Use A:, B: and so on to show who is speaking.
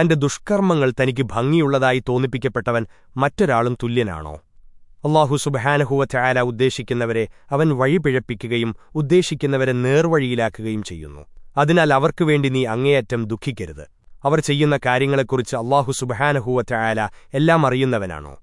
A: തന്റെ ദുഷ്കർമ്മങ്ങൾ തനിക്ക് ഭംഗിയുള്ളതായി തോന്നിപ്പിക്കപ്പെട്ടവൻ മറ്റൊരാളും തുല്യനാണോ? അള്ളാഹു സുബഹാനഹുവ ചായാല ഉദ്ദേശിക്കുന്നവരെ അവൻ വഴിപിഴപ്പിക്കുകയും ഉദ്ദേശിക്കുന്നവരെ നേർവഴിയിലാക്കുകയും ചെയ്യുന്നു. അതിനാൽ അവർക്കു വേണ്ടി നീ അങ്ങേയറ്റം ദുഃഖിക്കരുത്. അവർ ചെയ്യുന്ന കാര്യങ്ങളെക്കുറിച്ച് അള്ളാഹു സുബഹാനഹുവ ചായാല എല്ലാം അറിയുന്നവനാണോ?